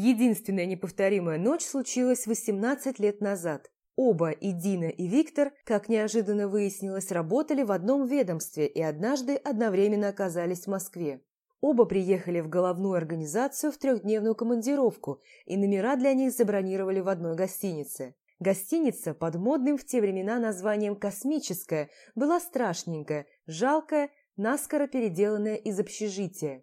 Единственная неповторимая ночь случилась 18 лет назад. Оба, и Дина, и Виктор, как неожиданно выяснилось, работали в одном ведомстве и однажды одновременно оказались в Москве. Оба приехали в головную организацию в трехдневную командировку, и номера для них забронировали в одной гостинице. Гостиница под модным в те времена названием «Космическая» была страшненькая, жалкая, наскоро переделанная из общежития.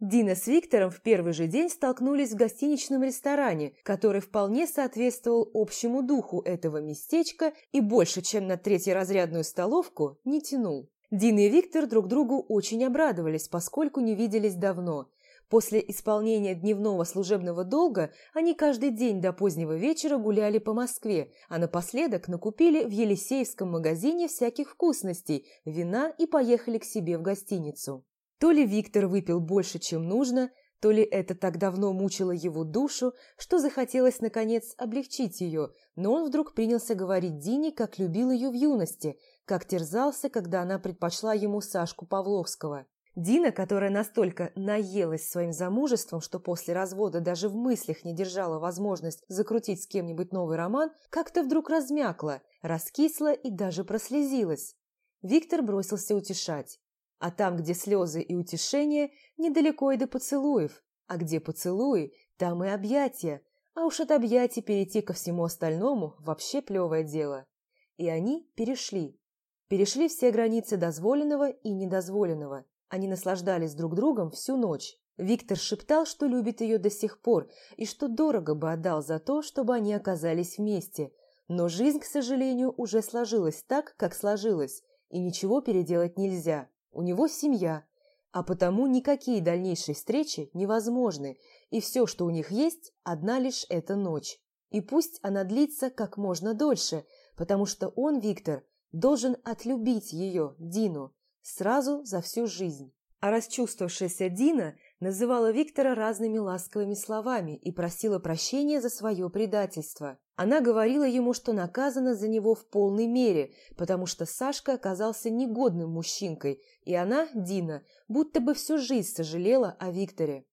Дина с Виктором в первый же день столкнулись в гостиничном ресторане, который вполне соответствовал общему духу этого местечка и больше, чем на третьеразрядную столовку, не тянул. Дина и Виктор друг другу очень обрадовались, поскольку не виделись давно. После исполнения дневного служебного долга они каждый день до позднего вечера гуляли по Москве, а напоследок накупили в Елисеевском магазине всяких вкусностей, вина и поехали к себе в гостиницу. То ли Виктор выпил больше, чем нужно, то ли это так давно мучило его душу, что захотелось, наконец, облегчить ее, но он вдруг принялся говорить Дине, как любил ее в юности, как терзался, когда она предпочла ему Сашку Павловского. Дина, которая настолько наелась своим замужеством, что после развода даже в мыслях не держала возможность закрутить с кем-нибудь новый роман, как-то вдруг размякла, раскисла и даже прослезилась. Виктор бросился утешать. А там, где слезы и утешение, недалеко и до поцелуев. А где поцелуи, там и объятия. А уж от объятий перейти ко всему остальному вообще плевое дело. И они перешли. Перешли все границы дозволенного и недозволенного. Они наслаждались друг другом всю ночь. Виктор шептал, что любит ее до сих пор и что дорого бы отдал за то, чтобы они оказались вместе. Но жизнь, к сожалению, уже сложилась так, как сложилась, и ничего переделать нельзя. У него семья, а потому никакие дальнейшие встречи невозможны, и все, что у них есть, одна лишь эта ночь. И пусть она длится как можно дольше, потому что он, Виктор, должен отлюбить ее, Дину, сразу за всю жизнь. А расчувствовавшаяся Дина называла Виктора разными ласковыми словами и просила прощения за свое предательство. Она говорила ему, что наказана за него в полной мере, потому что Сашка оказался негодным мужчинкой, и она, Дина, будто бы всю жизнь сожалела о Викторе.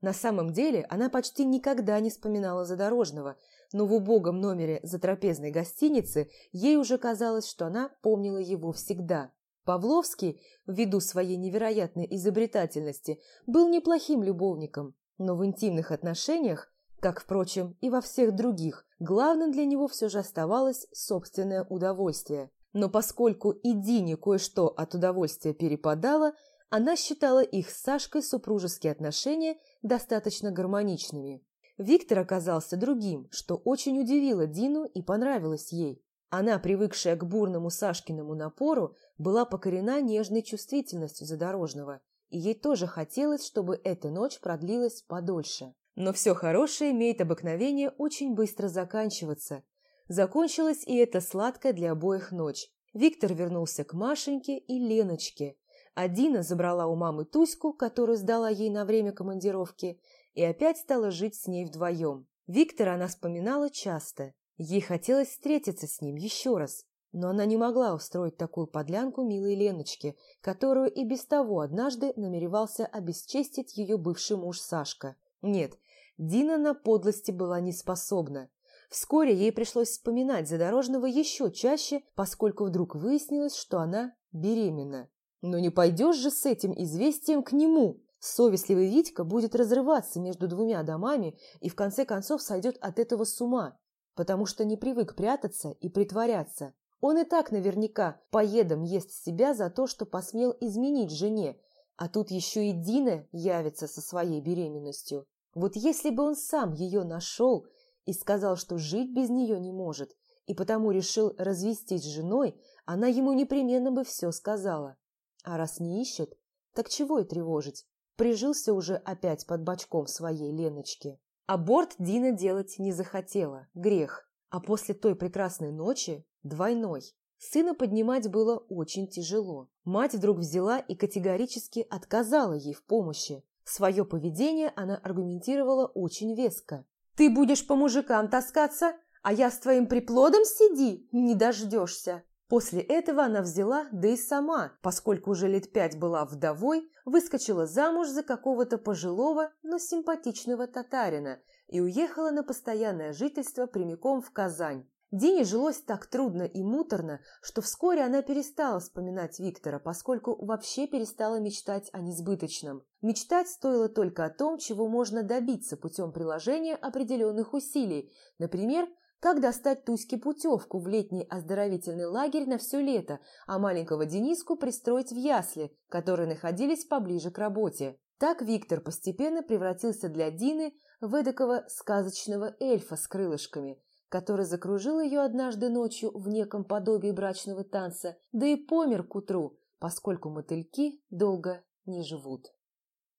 На самом деле она почти никогда не вспоминала Задорожного, но в убогом номере затрапезной гостиницы ей уже казалось, что она помнила его всегда. Павловский, ввиду своей невероятной изобретательности, был неплохим любовником, но в интимных отношениях, как, впрочем, и во всех других, главным для него все же оставалось собственное удовольствие. Но поскольку и Дине кое-что от удовольствия перепадало, она считала их с Сашкой супружеские отношения достаточно гармоничными. Виктор оказался другим, что очень удивило Дину и понравилось ей. Она, привыкшая к бурному Сашкиному напору, была покорена нежной чувствительностью задорожного, и ей тоже хотелось, чтобы эта ночь продлилась подольше. Но все хорошее имеет обыкновение очень быстро заканчиваться. Закончилась и эта сладкая для обоих ночь. Виктор вернулся к Машеньке и Леночке, а Дина забрала у мамы Туську, которую сдала ей на время командировки, и опять стала жить с ней вдвоем. Виктора она вспоминала часто, Ей хотелось встретиться с ним еще раз, но она не могла устроить такую подлянку милой Леночке, которую и без того однажды намеревался обесчестить ее бывший муж Сашка. Нет, Дина на подлости была не способна. Вскоре ей пришлось вспоминать Задорожного еще чаще, поскольку вдруг выяснилось, что она беременна. Но не пойдешь же с этим известием к нему. Совестливый Витька будет разрываться между двумя домами и в конце концов сойдет от этого с ума потому что не привык прятаться и притворяться. Он и так наверняка поедом ест себя за то, что посмел изменить жене, а тут еще и Дина явится со своей беременностью. Вот если бы он сам ее нашел и сказал, что жить без нее не может, и потому решил развестись с женой, она ему непременно бы все сказала. А раз не ищет, так чего и тревожить? Прижился уже опять под бочком своей Леночки. Аборт Дина делать не захотела, грех. А после той прекрасной ночи – двойной. Сына поднимать было очень тяжело. Мать вдруг взяла и категорически отказала ей в помощи. Свое поведение она аргументировала очень веско. «Ты будешь по мужикам таскаться, а я с твоим приплодом сиди, не дождешься!» После этого она взяла, да и сама, поскольку уже лет пять была вдовой, выскочила замуж за какого-то пожилого, но симпатичного татарина, и уехала на постоянное жительство прямиком в Казань. Дине жилось так трудно и муторно, что вскоре она перестала вспоминать Виктора, поскольку вообще перестала мечтать о несбыточном. Мечтать стоило только о том, чего можно добиться путем приложения определенных усилий, например, как достать Туське путевку в летний оздоровительный лагерь на все лето, а маленького Дениску пристроить в ясли, которые находились поближе к работе. Так Виктор постепенно превратился для Дины в эдакого сказочного эльфа с крылышками – который закружил ее однажды ночью в неком подобии брачного танца, да и помер к утру, поскольку мотыльки долго не живут.